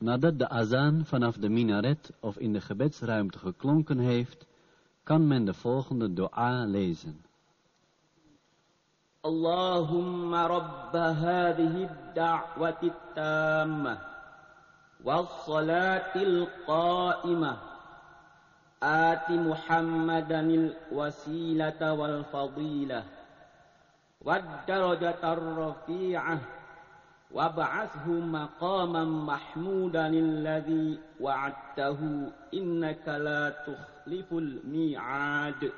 Nadat de azaan vanaf de minaret of in de gebedsruimte geklonken heeft, kan men de volgende dua lezen. اللهم رب هذه الدعوة التامة والصلاة القائمة آت محمدا الوسيلة والفضيلة والدرجة الرفيعة وابعثه مقاما محمودا الذي وعدته إنك لا تخلف الميعاد.